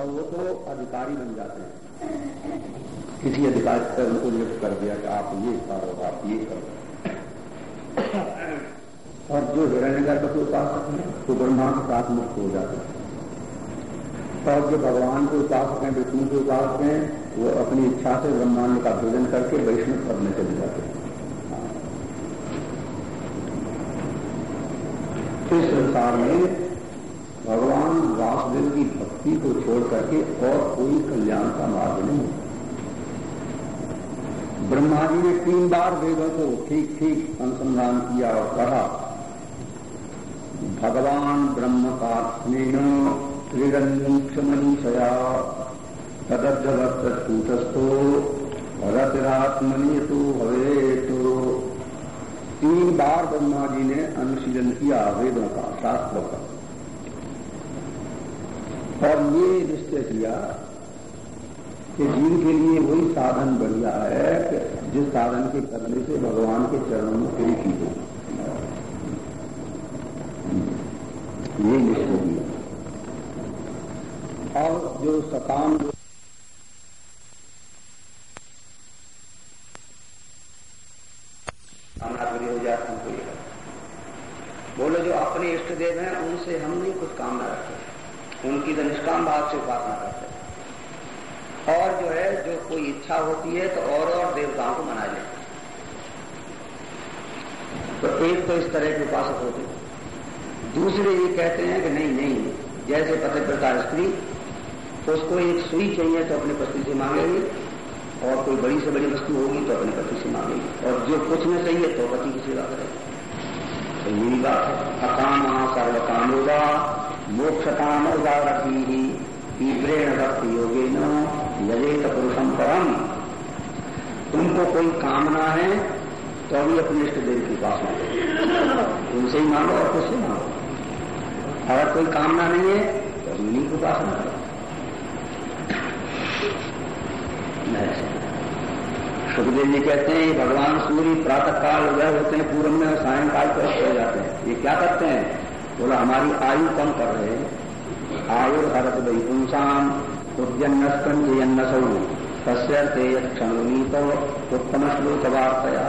वो तो अधिकारी बन जाते हैं। किसी अधिकारी पर उनको नियुक्त कर दिया कि आप ये करो, आप ये करो। और जो हिरण्यगर्भ के उपासक हैं, वो ब्रह्मा के साथ मुक्त हो जाते हैं। और जो भगवान के उपासक हैं, विष्णु के उपासक हैं, वो अपनी इच्छा से ब्रह्मांड का भोजन करके वैष्णव पद में चले जाते हैं। इस संसार में वासुदेव की भक्ति को छोड़ करके और कोई कल्याण का मार्ग नहीं है। ब्रह्मा जी ने तीन बार वेदों को ठीक ठीक अनुसंधान किया और कहा, भगवान ब्रह्म का त्रिरंक्षमनीषया तदर्थवस्तूतस्थो रतिरात्मनि तो हवे तो तीन बार ब्रह्मा जी ने अनुशीलन किया वेदों का शास्त्रों का। और ये निश्चय किया कि जीव के लिए वही साधन बढ़िया है कि जिस साधन के करने से भगवान के चरणों में प्रीति हो। ये निश्चय किया और जो सकाम हमको बोले जो अपने इष्ट देव हैं, उनसे हम नहीं कुछ कामना रखते। उनकी तो निष्काम भाव से उपासना करते हैं। और जो है, जो कोई इच्छा होती है तो और और देवताओं को मना लेते तो एक तो इस तरह के उपासक होते दूसरे ये कहते हैं कि नहीं नहीं, जैसे पतिव्रता स्त्री तो उसको एक सुई चाहिए तो अपने पति से मांगेगी, और कोई बड़ी से बड़ी वस्तु होगी तो अपने पति से मांगेगी, और जो कुछ में चाहिए तो पति की सेवा करेगी। तो यही बात है। अकाम सर्वकाम होगा मोक्षताम उदारती तीव्रेण भक्ति योगे न यजेत पुरुषम परम। तुमको कोई कामना है तो अभी अपने इष्ट देव की करो उनसे ही मांगो और कुछ मांगो। अगर कोई कामना नहीं है तो उन्हीं की उपासना करो सुखदेव जी कहते हैं, भगवान सूर्य प्रातः काल उदय होते हैं, पूर्व में और सायंकाल को हो जाते हैं। ये क्या करते हैं? बोला, हमारी आयु कम कर रहे हैं। आयु हरत वही पुंसाम उद्यन्नस्कन जयन्नसौ। तस्य ते क्षणोनी तो उत्तम श्लोक वार्तया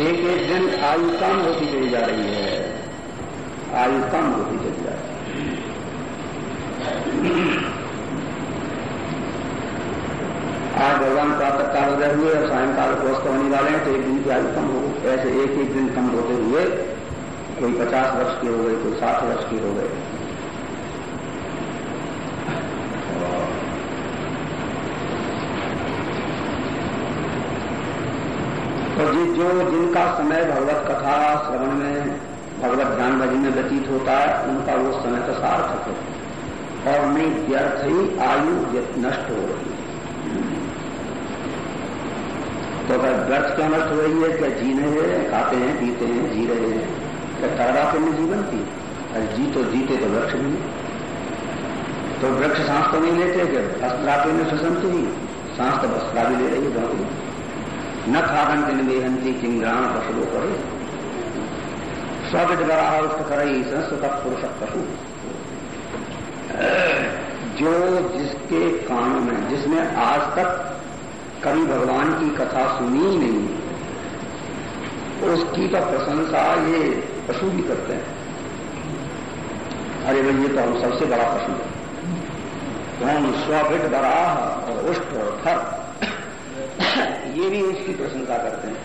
एक एक दिन आयु कम होती चली जा रही है। आयु कम होती चली जा रही आज भगवान प्रातः काल उदय हुए और सायंकाल को होने वाले हैं तो एक दिन की आयु कम हो, ऐसे एक एक दिन कम होते हुए कोई पचास वर्ष के हो गए कोई साठ वर्ष के हो गए तो जी, जो जिनका समय भगवत कथा श्रवण में, भगवत ध्यान भजन में व्यतीत होता है, उनका वो समय तो सार्थक है। और नहीं व्यर्थ ही आयु नष्ट हो रही है। तो अगर व्यर्थ क्यों नष्ट हो रही है? क्या जीने हैं, खाते हैं, पीते हैं, जी रहे हैं। क्या तारापे में जीवन की अरे जी तो जीते तो वृक्ष भी तो वृक्ष सांस तो नहीं लेते कि अस्त्रापे में सुसंत ही सांस तो वस्त्रा भी ले रही है न खादन के निवेहंती किंग्राण पशु करे स्वगट गराहष्ट करई संस्कृत पुरुष पशु। जो जिसके कान में, जिसने आज तक कभी भगवान की कथा सुनी ही नहीं, उसकी तो प्रशंसा ये पशु भी करते हैं। अरे भाई, ये तो हम सबसे बड़ा पशु है। हम स्वभिट बराह और उष्ट और थर? ये भी उसकी प्रशंसा करते हैं।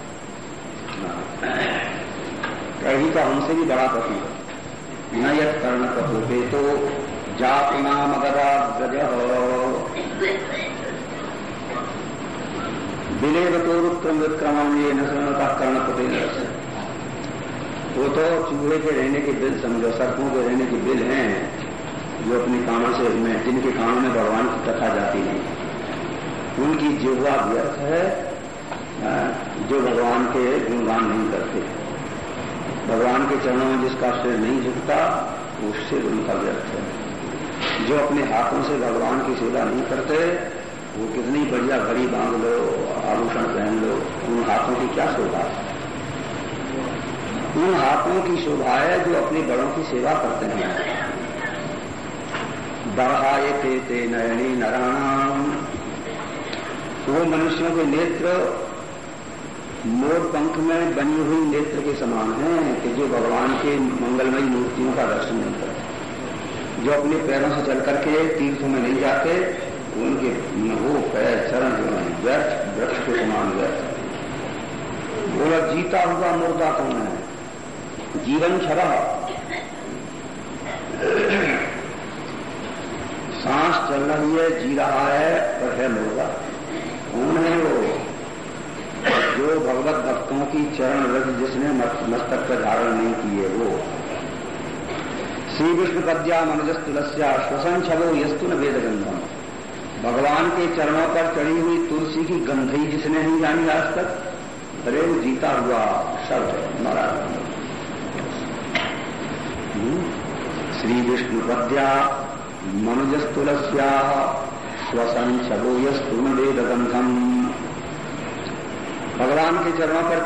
कहीं तो हमसे भी बड़ा पशु है। न यद कर्ण कहोगे तो जात नाम अगदा गज। विलेव तो रुक्रम विक्रम ये न कर्णपति वो तो चूहे के रहने के बिल समझो, सर्पों के रहने के बिल हैं, जो अपने कानों से में जिनके कानों में भगवान की कथा जाती नहीं उनकी जिह्वा व्यर्थ है जो भगवान के गुणगान नहीं करते। भगवान के चरणों में जिसका सिर नहीं झुकता सिर उनका व्यर्थ है। जो अपने हाथों से भगवान की सेवा नहीं करते, वो कितनी बढ़िया घड़ी बाँध लो, आभूषण पहन लो, उन हाथों की क्या शोभा है? उन हाथों की शोभा है जो अपने बड़ों की सेवा करते हैं। बढ़ाए थे ते नयनी नराणाम वो मनुष्यों के नेत्र, मोर पंख में बनी हुई नेत्र के समान हैं कि जो भगवान के मंगलमयी मूर्तियों का दर्शन नहीं करते। जो अपने पैरों से चल करके तीर्थों में नहीं जाते, उनके वो पैर, चरण जो है, व्यर्थ, वृक्ष के समान व्यर्थ। बोला जीता हुआ मुर्दा कौन है? जीवन छड़ा सांस चल रही है, जी रहा है, पर है मुर्दा कौन है। वो जो भगवत भक्तों की चरण रज जिसने मस्तक पर धारण नहीं किए, वो। श्री विष्णु पद्या मनजस श्वसन छवो यस्तु न वेद गंधम भगवान के चरणों पर चढ़ी हुई तुलसी की गंधई जिसने नहीं जानी आज तक, अरे वो जीता हुआ शब्द है हम्म? श्री विष्णु पद्या मनुजस तुलस्या श्वसन छगो यस्तुन वेद गंधम भगवान के चरणों पर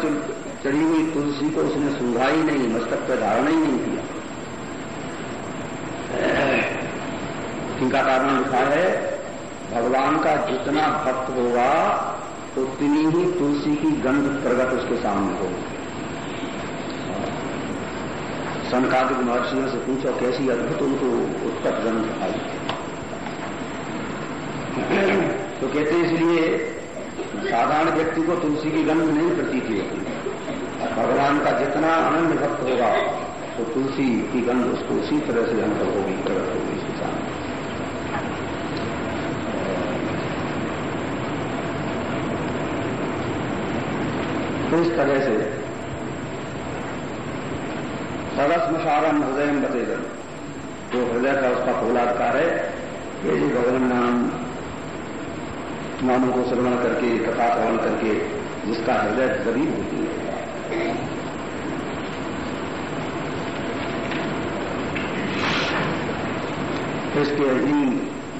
चढ़ी हुई तुलसी को उसने सूंघा ही नहीं, मस्तक पर धारण ही नहीं किया। इनका कारण लिखा है, भगवान का जितना भक्त होगा, उतनी ही तुलसी की गंध प्रगट उसके सामने होगी। सनकादिक महर्षियों से पूछो, कैसी अद्भुत उनको उत्कट गंध आई तो कहते इसलिए साधारण व्यक्ति को तुलसी की गंध नहीं प्रतीत होती भगवान का जितना आनंद भक्त होगा तो तुलसी की गंध उसको उसी तरह से अनुभव होगी प्रगट होगी इसके सामने तो इस तरह से सरस्मसारम हृदय बतेगन जो हृदय का उसका फूलाधिकार है ये जी भगवान नाम, नामों को श्रवण करके, कथा श्रवण करके, जिसका हृदय गरीब होती है। तो इसके अधीन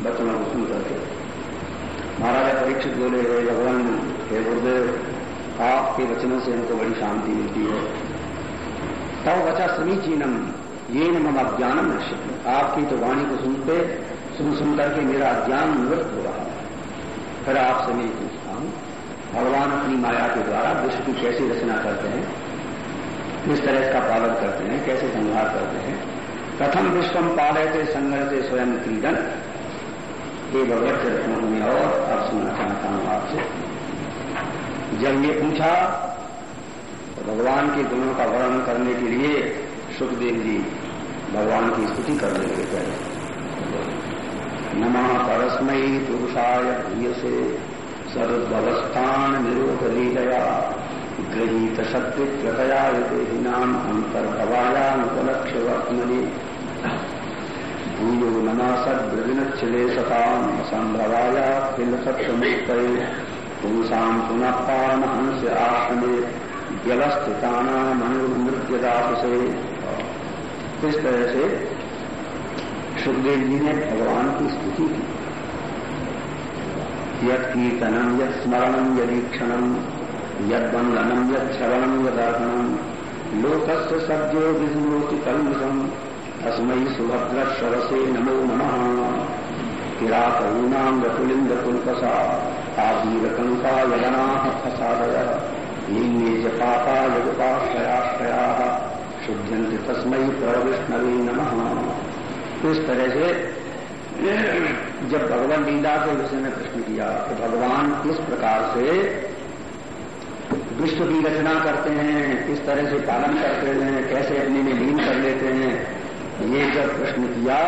बचनों को सुन करके महाराजा परीक्षित बोले गए भगवान, हे गुरुदेव, आपके वचनों से हमको बड़ी शांति मिलती है। तब वचा समीचीनम ये न मम अज्ञानम नश्चित आपकी तो वाणी को सुनते, सुन सुन करके मेरा ज्ञान निवृत्त हो रहा है। फिर आपसे मैं पूछता हूँ, भगवान अपनी माया के द्वारा विश्व की कैसी रचना करते हैं? किस तरह इसका पालन करते हैं? कैसे संहार करते हैं? प्रथम विश्वम पालयते संगठते स्वयं क्रीडन। ये भगवत चरित्र में और अब सुनना चाहता हूँ आपसे। जब ये पूछा तो भगवान के गुणों का वर्णन करने के लिए सुखदेव जी भगवान की स्तुति करने लगे पहले। नमा परस्मयी पुरुषाय प्रिय से सर्ववस्थान निरोध लीलया गृहीत शक्तित्रतया नाम अंतर्भवायानुपलक्ष्य वर्तमने भूयो नमा सद्रविनच्छिले सताम संभवाया किल सत्यमुक्त पुरुषाम पुनः आश्रमे व्यवस्थिताना मनुमृत्यदास इस तरह से सुखदेव जी ने भगवान की स्तुति की? यद कीर्तनम यद स्मरणम यदीक्षणम यद बंधनम यद श्रवणम यदर्पणम लोकस्य सद्यो विष्णोति कलुषम अस्मयी सुभद्र सरसे नमो नमः। किरातूनाम रकुलिंद कुलपसा आजीवकंका यदना फसादय नीन्ये च पापा शुद्ध्यंति तस्मयी प्रविष्णवी नम। इस तरह से, जब भगवान लीला के विषय में प्रश्न किया तो भगवान किस प्रकार से विश्व की रचना करते हैं किस तरह से पालन करते हैं, कैसे अपने में लीन कर लेते हैं, ये जब प्रश्न किया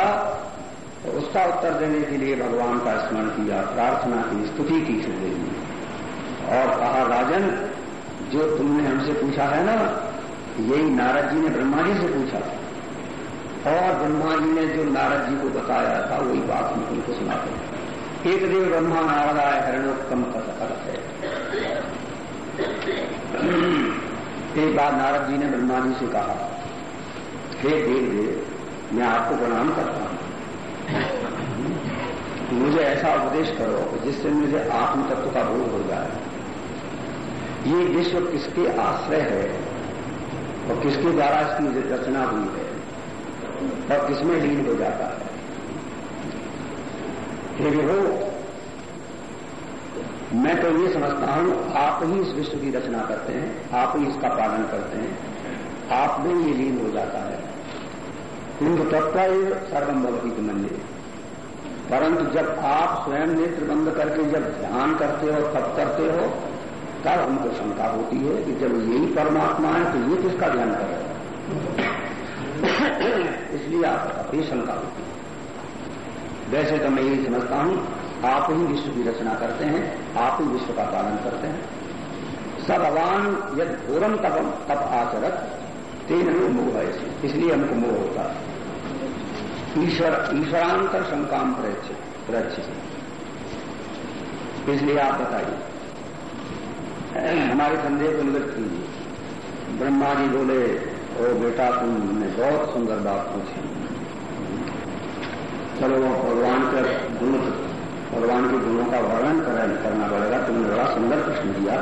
तो उसका उत्तर देने के लिए भगवान का स्मरण किया, प्रार्थना की, स्तुति की जी और कहा, राजन, जो तुमने हमसे पूछा है ना यही नारद जी ने ब्रह्मा जी से पूछा और ब्रह्मा जी ने जो नारद जी को बताया था, वही बात हम तुमको सुनाते एक देव ब्रह्मा नारदाय हरणोत्तम अर्थ है। एक बार नारद जी ने ब्रह्मा जी से कहा, हे देव देव मैं आपको प्रणाम करता हूँ। मुझे ऐसा उपदेश करो जिससे मुझे आत्म तत्व का बोध हो जाए। ये विश्व किसके आश्रय है और किसके द्वारा इसकी रचना हुई है? और किसमें लीन हो जाता है? हे हो, मैं तो ये समझता हूँ, आप ही इस विश्व की रचना करते हैं, आप ही इसका पालन करते हैं, आप में ये लीन हो जाता है। हिंदू तत्व सर्वम भवती के मंदिर परंतु जब आप स्वयं नेत्र बंद करके जब ध्यान करते हो, तप करते हो तब हमको शंका होती है कि जब यही परमात्मा है तो ये किसका ध्यान करे इसलिए आप अपनी शंका होती है। वैसे तो मैं यही समझता हूँ, आप ही विश्व की रचना करते हैं, आप ही विश्व का पालन करते हैं। सब अवान यद घोरम तपम, तप आचरत, तेन हमें मोह है इसलिए हमको मोह होता है। ईश्वर, ईश्वरांतर शंकाम प्रच्छित इसलिए आप बताइए हमारे संदेह को निवृत्त कीजिए। ब्रह्मा जी बोले, ओ बेटा तुमने बहुत सुंदर बात पूछी। चलो भगवान का गुण, भगवान के गुणों का वर्णन करना पड़ेगा। तुमने बड़ा सुंदर प्रश्न दिया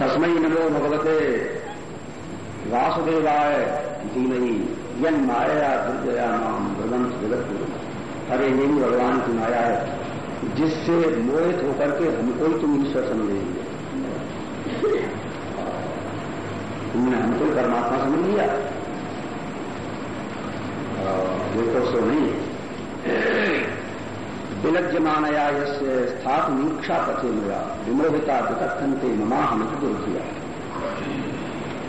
तस्मय नमो भगवते वासुदेवाय धीमही यन माया दुर्जया नाम भगवंत जगत हरे अरे भगवान, की माया है। जिससे मोहित होकर के हमको ही तुम ईश्वर समझेंगे तुमने हमको परमात्मा समझ लिया। देखो सो नहीं। विलज्जमानया यस्य स्थात मीक्षा पथे मेरा, विमोहिता विकथनते ममा हमित दुर्भिया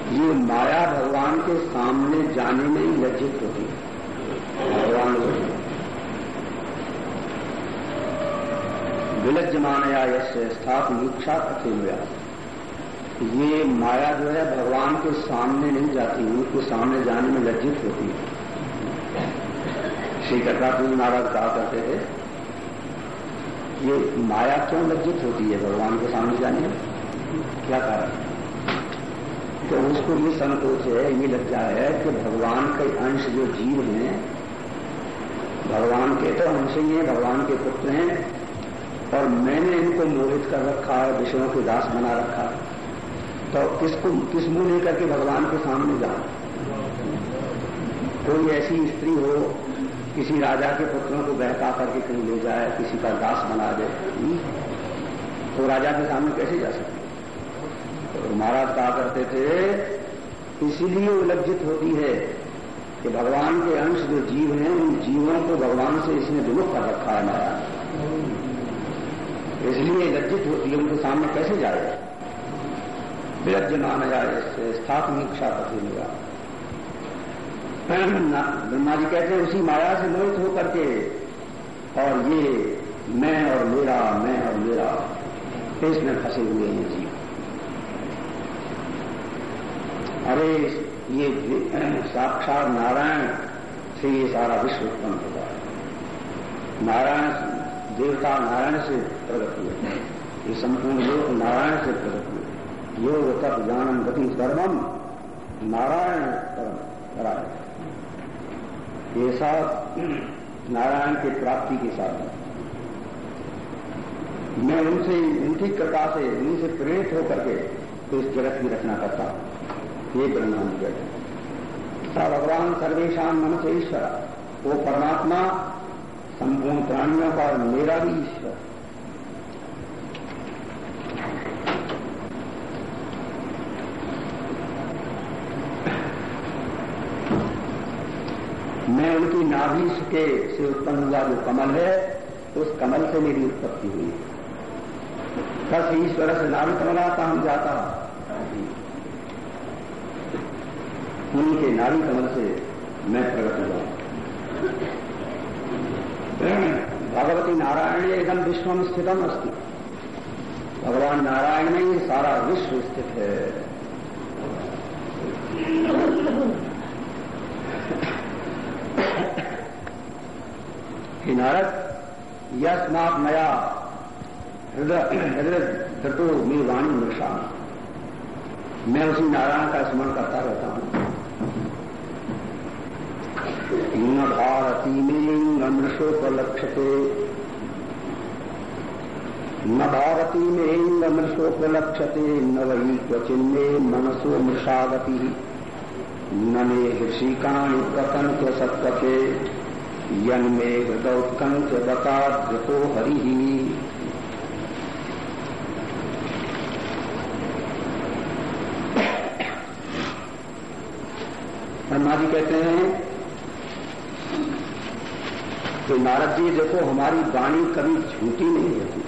ये माया भगवान के सामने जाने में ही लज्जित होती है। भगवान विलज्जमानया यस्य स्थात मीक्षा मेरा ये माया जो है, भगवान के सामने नहीं जाती, उनके सामने जाने में लज्जित होती है। श्री कर्तापुर नाराज़ कहा करते थे, ये माया क्यों लज्जित होती है भगवान के सामने जाने में? क्या कारण? तो उसको ये संकोच है, ये लज्जा है कि भगवान के अंश जो जीव हैं, भगवान के तो अंश ही हैं, भगवान के पुत्र हैं और मैंने इनको मोहित कर रखा है विषयों के दास बना रखा तो किसको किस मुँह लेकर के भगवान के सामने जाऊँ? कोई ऐसी स्त्री हो, किसी राजा के पुत्रों को बहका करके कहीं ले जाए, किसी का दास बना दे। तो राजा के सामने कैसे जा सकते? तो महाराज कहा करते थे, इसीलिए उलज्जित होती है कि भगवान के अंश जो जीव हैं, उन जीवों को भगवान से इसने विमुख कर रखा है माया इसलिए लज्जित होती है उनके सामने कैसे जाए? विलज्ज माना जाए स्थापनिक इच्छा पति मिला। ब्रह्मा जी कहते हैं, उसी माया से मोहित होकर के, और ये मैं और मेरा, मैं और मेरा इसमें फंसे हुए हैं जी। अरे, ये साक्षात नारायण से ये सारा विश्व उत्पन्न होता है। नारायण, देवता नारायण से प्रकट हुए ये संपूर्ण लोग नारायण से प्रकट हुए योग तप ज्ञानम गति सर्वम, नारायण परम नारायण ये सब नारायण के प्राप्ति के साथ मैं उनसे, उनकी कृपा से, उनसे प्रेरित होकर के तो इस जगत की रचना करता हूँ। ये परिणाम जगत स भगवान सर्वेशान मन से ईश्वर। वो परमात्मा, संपूर्ण प्राणियों का मेरा भी ईश्वर। उनकी नाभि के से उत्पन्न हुआ जो कमल है, उस कमल से मेरी उत्पत्ति हुई। बस ईश्वर से नाभि कमलाता हम जाता। उन्हीं के नारी कमल से मैं प्रकट हुआ। भगवती नारायण एकदम विश्वम स्थितम अस्ति। भगवान नारायण में ही सारा विश्व स्थित है। नारद यस्मात मया हृदय हृदय मेरी वाणी मृषा मैं उसी नारायण का स्मरण करता रहता हूँ। न भारती में मृषोपलक्षते न भारती में मृषोपलक्षते न वही क्वचिन्मे मनसो मृषागति। न मे कथन के सत्पथे यन में हृदौत्कंठ बकाद्रतो हरि ब्रह्मा जी कहते हैं कि नारद जी, देखो हमारी वाणी कभी झूठी नहीं होती।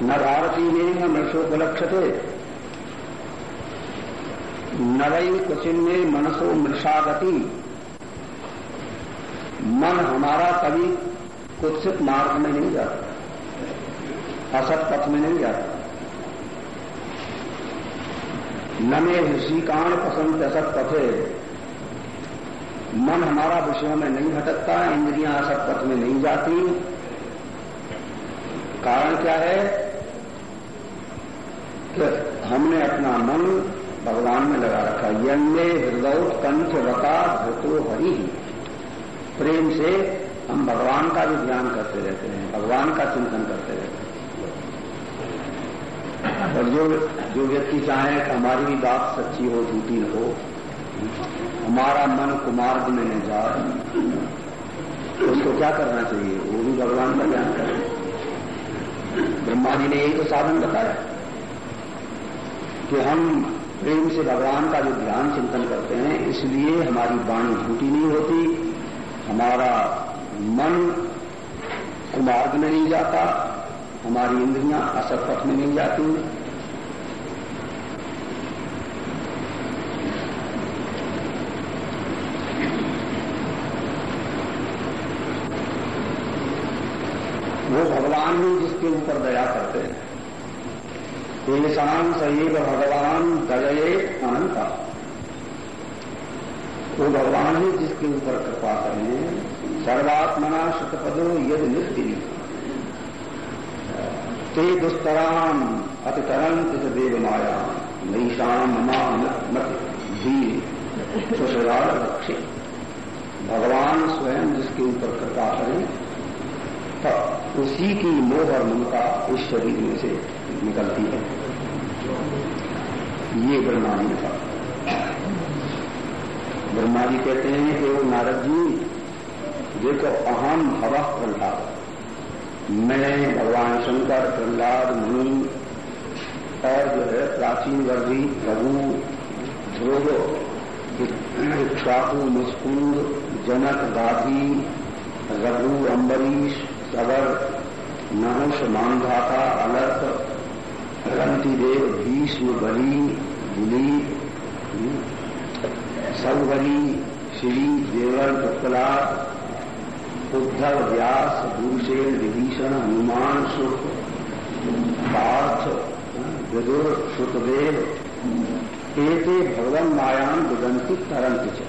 न भारती में न नशोपलक्षते नवई कुचिन में मनसो मृषागति। मन हमारा कभी कुत्सित मार्ग में नहीं जाता, असत पथ में नहीं जाता। न में ऋषिकाण पसंद असत पथे। मन हमारा विषयों में नहीं भटकता, इंद्रियाँ असत पथ में नहीं जाती। कारण क्या है? कि हमने अपना मन भगवान में लगा रखा। यंगे हृदय कंठ वका धृतो हरि। प्रेम से हम भगवान का भी ध्यान करते रहते हैं, भगवान का चिंतन करते रहते हैं। और जो जो व्यक्ति चाहे हमारी भी बात सच्ची हो, झूठी न हो, हमारा मन कुमार्ग में न जा उसको क्या करना चाहिए? वो भी भगवान का ध्यान करे ब्रह्मा जी ने यही तो साधन बताया कि हम प्रेम से भगवान का जो ध्यान, चिंतन करते हैं, इसलिए हमारी वाणी झूठी नहीं होती हमारा मन कुमार्ग में नहीं जाता, हमारी इंद्रियाँ असत पथ में नहीं जाती। हैं वो भगवान ही जिसके ऊपर दया करते हैं। तेषाम सैव भगवान दये अनंता। वो भगवान ही जिसके ऊपर कृपा करें सर्वात्मना शतपदो यद नित्य ते दुस्तराम अतितरंत देव माया नईशाम मत धीर सुशराल रक्षे भगवान स्वयं जिसके ऊपर कृपा करें, तब उसी की मोह और ममता उस शरीर में से निकलती है। ये ब्रह्मांड का ब्रह्मा जी कहते हैं कि वो नारद जी, देखो अहम भव प्रहलाद। मैं भगवान शंकर, प्रहलाद, मुनि, और जो है प्राचीन वर्गी रघु, ध्रुव इक्ष्वाकु मुस्कुंद, जनक, गाधी, रघु अम्बरीश सबर नहुष मानधाता अलर्थ रंतिदेव, भीष्म, बली, दिलीप सर्वरी श्री देवर उत्पला उद्धव व्यास दूरसेन विभीषण, हनुमान सुख पार्थ विदुर सुखदेव एते भगवान मायान विदंती तरंत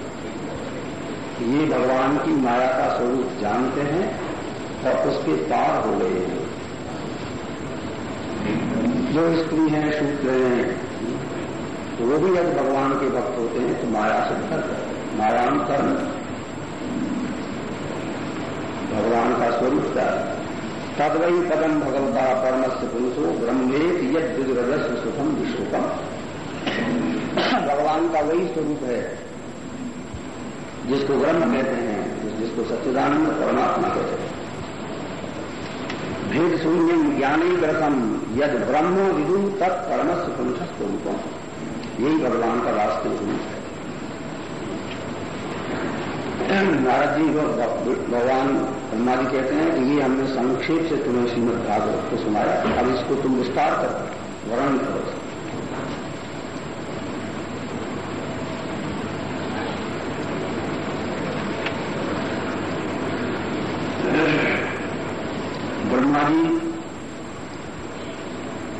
ये भगवान की माया का स्वरूप जानते हैं और उसके पार हो गए हैं। जो स्त्री हैं, शूद्र हैं तो वो भी यदि भगवान के भक्त होते हैं तो माया से कर मायांतर भगवान का स्वरूप क्या तद वही पदम भगवता परमस्य पुरुषो ब्रह्मेत यद सुखम विश्वकम भगवान का वही स्वरूप है, जिसको ब्रह्म कहते हैं, जिसको सच्चिदानंद परमात्मा कहते हैं। भेद शून्य ज्ञानी ग्रसम यद ब्रह्म विदु तत् तत्परमस्य पुरुष स्वरूपम यही भगवान का वास्तविक रूप है। नारद जी भगवान ब्रह्मा जी कहते हैं कि ये हमने संक्षेप से तुम्हें श्रीमद भागवत को सुनाया। अब इसको तुम विस्तार कर वर्णन करो ब्रह्मा जी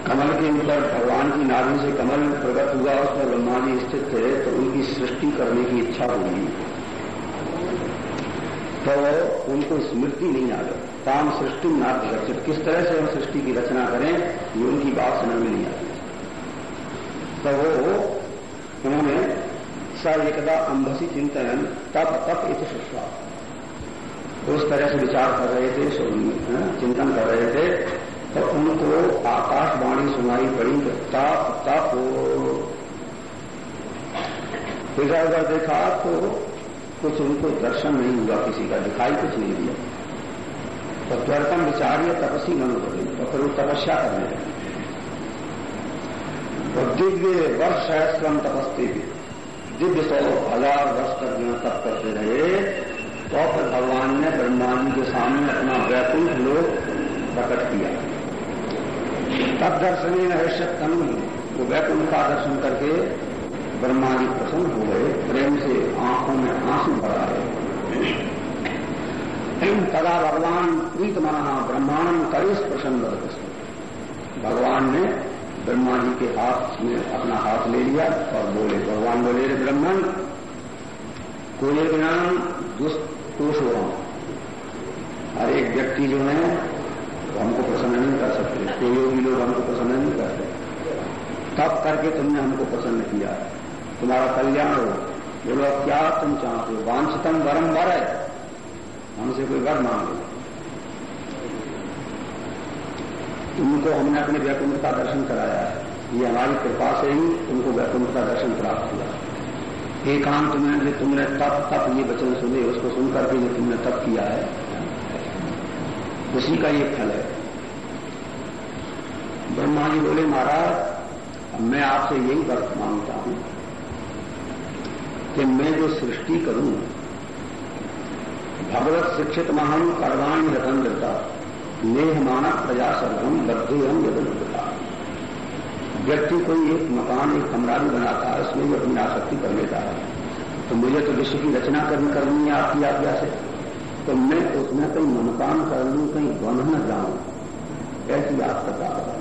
कमल के ऊपर भगवान की नाभि से कमल प्रकट हुआ उस पर ब्रह्मा जी स्थित थे तो उनकी सृष्टि करने की इच्छा हुई तो उनको स्मृति नहीं आ गई काम सृष्टि नाथ रचित किस तरह से हम सृष्टि की रचना करें, ये उनकी बात समझ में नहीं आती। तो वो, उन्होंने स एकदा अंबसी चिंतन, तप तप इत सुष्वा। उस तरह से विचार कर रहे थे चिंतन कर रहे थे। तो उनको आकाशवाणी सुनाई पड़ी तो ताप तप इधर उधर देखा तो कुछ उनको दर्शन नहीं हुआ किसी का, दिखाई कुछ नहीं दिया। तो त्वरतम विचार्य तपसी मनोबली तो फिर वो तपस्या करने लगे। तो दिव्य वर्ष सहस्रम तपस्ती भी। दिव्य सौ हज़ार वर्ष तक जो तप करते रहे तो फिर भगवान ने ब्रह्मा जी के सामने अपना वैकुंठ लोग प्रकट किया। तब दर्शन तनु वो वैकुंठ का दर्शन करके ब्रह्मा जी प्रसन्न हो गए। प्रेम से आँखों में आँसू भरा है तदा भगवान प्रीत मना ब्रह्मांड करेश प्रसन्न भगवान ने ब्रह्मा जी के हाथ में अपना हाथ ले लिया और बोले, भगवान बोले, रे ब्रह्मण कोई ज्ञान दुष्टोष हो। हर एक व्यक्ति जो है वो हमको प्रसन्न नहीं कर सकते। कोई भी लोग हमको प्रसन्न नहीं करते। तब करके तुमने हमको प्रसन्न किया। तुम्हारा कल्याण हो। बोलो क्या तुम चाहते हो? वांछतम वरम वर है। हमसे कोई वर मांगो। तुमको हमने अपने वैकुंठ का दर्शन कराया है। ये हमारी कृपा से ही तुमको वैकुंठ का दर्शन प्राप्त हुआ। एकांत में तुमने तप तप ये वचन सुने, उसको सुनकर जो तुमने तप किया है। उसी का ये फल है। ब्रह्मा जी बोले, महाराज मैं आपसे यही वर्त माँगता हूँ कि मैं जो सृष्टि करूँ, भगवत शिक्षित महान कर्वाणी रतन देता नेह मानव प्रजा सर्वम बद्धे हम यदनता व्यक्ति कोई एक मकान, एक कमरा भी बनाता है, उसमें भी अपनी आसक्ति कर लेता है। तो मुझे तो विश्व की रचना करनी करनी है आपकी आज्ञा से। तो मैं उसमें कहीं मनकान कर लूँ, कहीं बन न जाऊँ। ऐसी बता रहा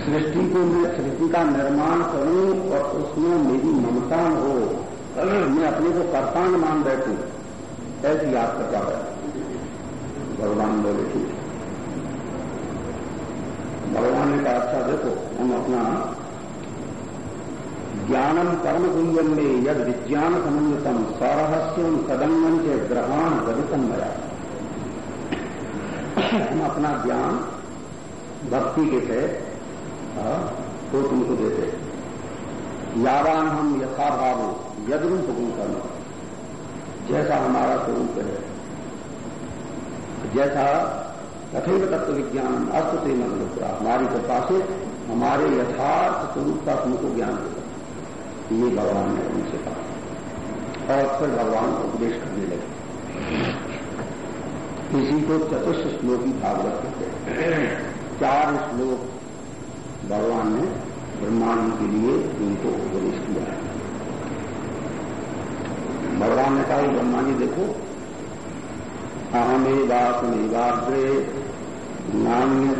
सृष्टि को मैं सृष्टि का निर्माण करूँ और उसमें मेरी ममता हो मैं अपने को कर्ता न मान बैठू, ऐसी बता रहे भगवान बोले, ठीक भगवान ने कहा अच्छा देखो, हम अपना ज्ञानम कर्म गुंजन में यद विज्ञान समन्वितम स्वरहस्यम कदंगन के ग्रहण गदितम मया। हम अपना ज्ञान भक्ति के तहत तो तुमको देते यावान हम यथा भाव यदरूप गुण करना जैसा हमारा स्वरूप है, जैसा तथैव तत्व विज्ञान अर्थ से मन हमारी कृपा से हमारे यथार्थ स्वरूप का तुमको ज्ञान होगा ये भगवान ने उनसे कहा। और फिर भगवान उपदेश करने लगे। इसी को चतुष्ट श्लोकी भागवत कहते हैं। चार श्लोक भगवान ने ब्रह्मांड के लिए उनको उपदेश किया है। भगवान ने कहा ब्रह्मा जी देखो। अहमे दास निवाग्रे नान्य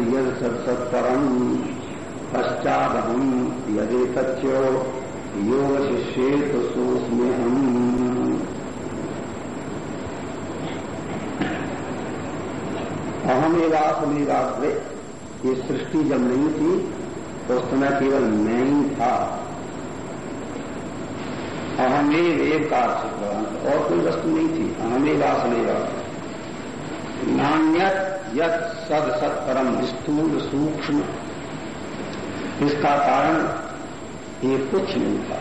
पश्चात हम यदे तथ्यो योग शिष्य तो सोचने हम अहमेवास निवाग्रे ये सृष्टि जब नहीं थी तो उस समय केवल मैं ही था। अहमेव एक का और कोई वस्तु नहीं थी। अहमेव आसमेव नान्यत यत सद सत परम स्थूल सूक्ष्म। इसका कारण ये कुछ नहीं था।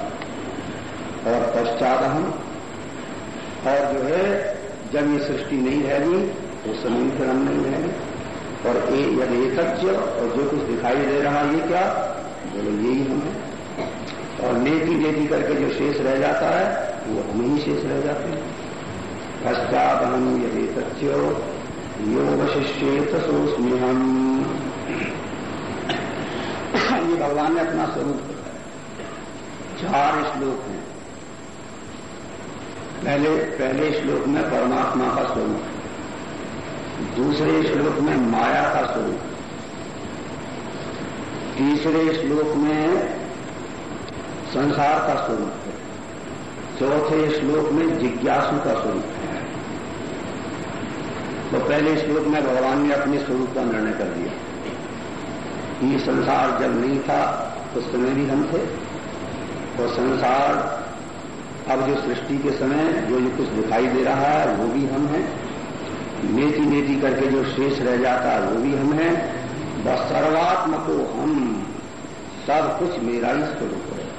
और पश्चात हम और जो है, जब ये सृष्टि नहीं रहेगी तो समय फिर हम नहीं रहेंगे और यदि एकज्य और जो कुछ दिखाई दे रहा है, ये क्या? बोलो यही हम। है और नेति नेति करके जो शेष रह जाता है, वो हम ही शेष रह जाते हैं। पश्चात हम यदि तथ्य योग शिष्येत सोस्मी हम ये भगवान ने अपना स्वरूप चार श्लोक हैं। पहले पहले श्लोक में परमात्मा का स्वरूप, दूसरे श्लोक में माया का स्वरूप, तीसरे श्लोक में संसार का स्वरूप है, चौथे श्लोक में जिज्ञासु का स्वरूप है। तो पहले श्लोक में भगवान ने अपने स्वरूप का निर्णय कर दिया। ये संसार जब नहीं था उस समय भी हम थे। और संसार अब जो सृष्टि के समय जो जो कुछ दिखाई दे रहा है, वो भी हम हैं। नेति नेति करके जो शेष रह जाता है, वो भी हम हैं। बस सर्वात्मको हम, सब कुछ मेरा ही स्वरूप है।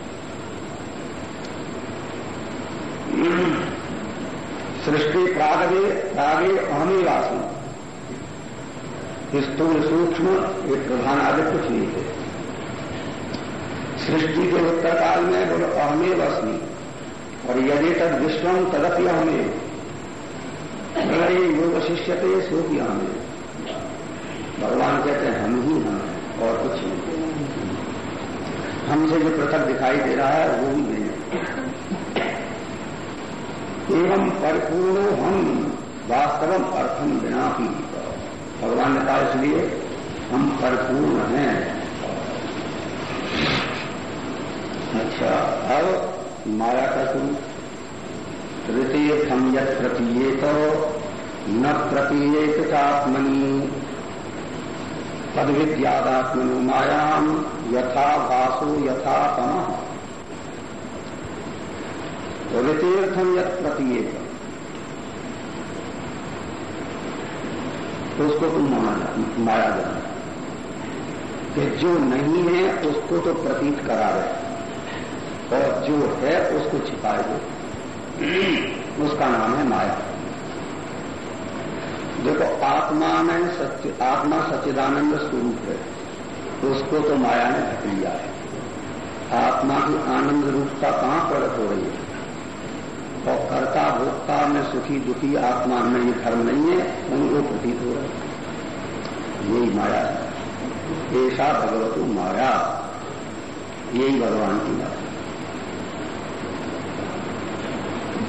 सृष्टि प्रागे प्रागे अहमी वासी स्थूल सूक्ष्म, एक प्रधान आदि कुछ नहीं थे सृष्टि के उत्तर काल में बोलो अहमे वस्मी और यदि तद विश्वम तदपि हमें ये योग शिष्य थे सो भी हमें भगवान कहते हैं, हम ही हम हैं, और कुछ नहीं। हमसे जो पृथक दिखाई दे रहा है, वो भी नहीं। एवं परिपूर्ण हम, वास्तवम अर्थम बिना भी भगवान ने कहा, इसलिए हम परिपूर्ण हैं। अच्छा अब माया का स्वरूप ऋतीर्थम यद प्रतीयेत, न प्रतीयेत चात्मनि तदविद्यादात्मनो मायाम यथा वासो यथा तम। ऋतीर्थम यद प्रतीयेत। तो उसको तुम माया जाना। कि जो नहीं है, उसको तो प्रतीत करा रहे और जो है उसको छिपाए दो। उसका नाम है माया। देखो, आत्मा में सत्य आत्मा सच्चिदानंद स्वरूप है। उसको तो माया ने ढक लिया है। आत्मा की आनंद रूपता कहाँ प्रकट हो रही है? और कर्ता भोक्ता में सुखी दुखी आत्मा में ये धर्म नहीं है, उनको प्रतीत हो रहा है। यही माया है। ऐसा भगवतु माया। यही भगवान की माया।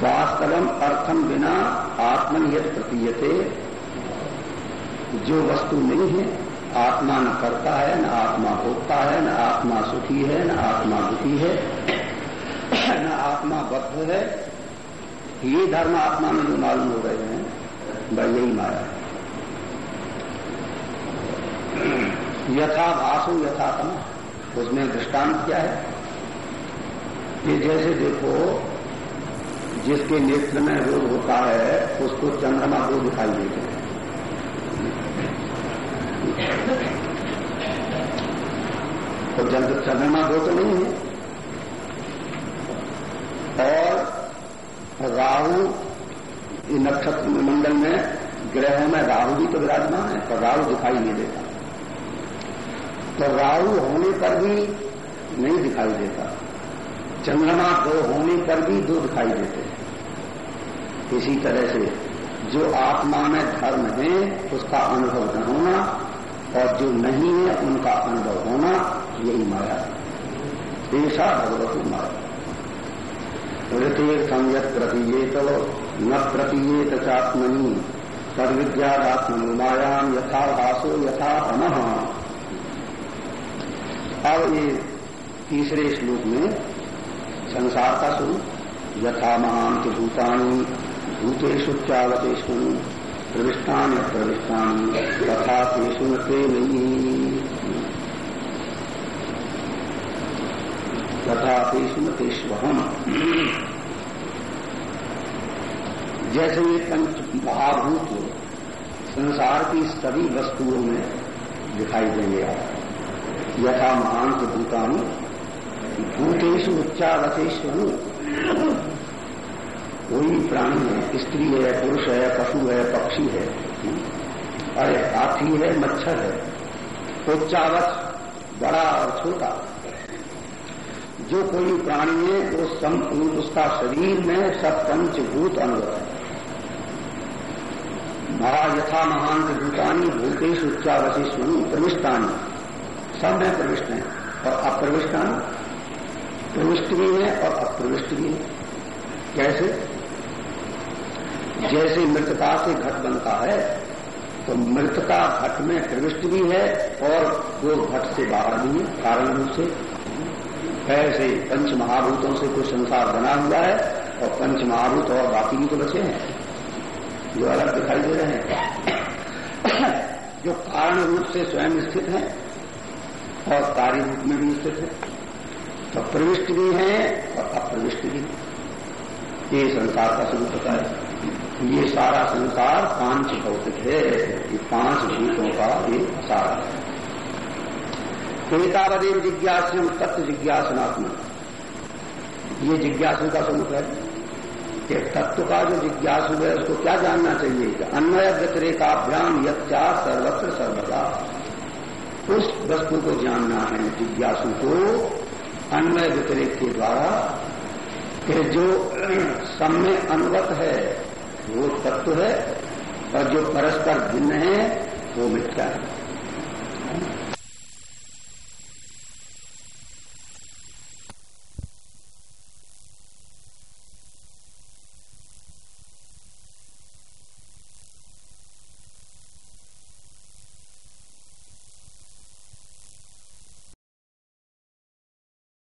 वास्तवम अर्थम बिना आत्मन यद प्रतीयते। जो वस्तु नहीं है, आत्मा न करता है, न आत्मा भोगता है, न आत्मा सुखी है, न आत्मा दुखी है, न आत्मा बद्ध है। ये धर्म आत्मा में जो मालूम हो रहे हैं वह यही माया यथा भाषु यथात्मा उसमें दृष्टांत क्या है? कि जैसे देखो जिसके नेत्र में रोग होता है, उसको चंद्रमा को दिखाई देते हैं। तो चंद्रमा को तो नहीं है। और राहु नक्षत्र मंडल में, ग्रहों में राहु भी तो विराजमान है, पर राहु दिखाई नहीं देता। तो राहु होने पर भी नहीं दिखाई देता। चंद्रमा दो होने पर भी दो दिखाई देते। इसी तरह से जो आत्मा में धर्म है, उसका अनुभव न होना और जो नहीं है, उनका अनुभव होना, यही माया ऐसा भगवती माया। ऋतीर्थम यद प्रतीयेत न प्रतीयेत चात्मनि तद मायाम यथा भाषो यथा अनह अब ये तीसरे श्लोक में संसार का स्वरूप, यथा महान भूतानी भूतेषु चावतेषु प्रविष्टान प्रविष्टान तथा तेषु ते नहीं तथा तेष्वहम जैसे ये पंच महाभूत संसार की सभी वस्तुओं में दिखाई देंगे आप, यथा महान भूतानु भूतेश उच्चावतेश्वरु कोई प्राणी है स्त्री है पुरुष है पशु है पक्षी है अरे हाथी है मच्छर है उच्चावत बड़ा और छोटा। जो कोई प्राणी है वो सम, उसका शरीर में सब पंचभूत अनुभव है। महा यथा महान भूतानी भूतेश उच्चावशिष्णु प्रविष्टानी। सब में प्रविष्ट हैं। और अप्रविष्टानी? प्रविष्ट भी है और अप्रविष्ट भी है। कैसे? जैसे मृतका से घट बनता है तो मृतका घट में प्रविष्ट भी है और वो घट से बाहर भी है, कारण रूप से। ऐसे पंच महाभूतों से कुछ संसार बना हुआ है और पंच महाभूत और बाकी भी तो बचे हैं, जो अलग दिखाई दे रहे हैं। जो कारण रूप से स्वयं स्थित हैं और कार्य रूप में भी स्थित है तो प्रविष्ट भी हैं और अप्रविष्ट भी ये संसार का स्वरूप होता है। ये सारा संसार पाँच भौतिक है। ये पाँच भूतों का ये सारा है। एतावदेव जिज्ञासम तत्व जिज्ञासनात्मक। ये जिज्ञासु का स्वरूप है। कि तत्व का जो जिज्ञासु है, उसको क्या जानना चाहिए? कि अन्वय व्यतिरेकाभ्याम यत्या सर्वत्र सर्वदा। उस वस्तु को जानना है, जिज्ञासु को अन्वय व्यतिरेक के द्वारा। कि जो में अनुगत है वो तत्व है और जो परस्पर भिन्न है वो मिथ्या है।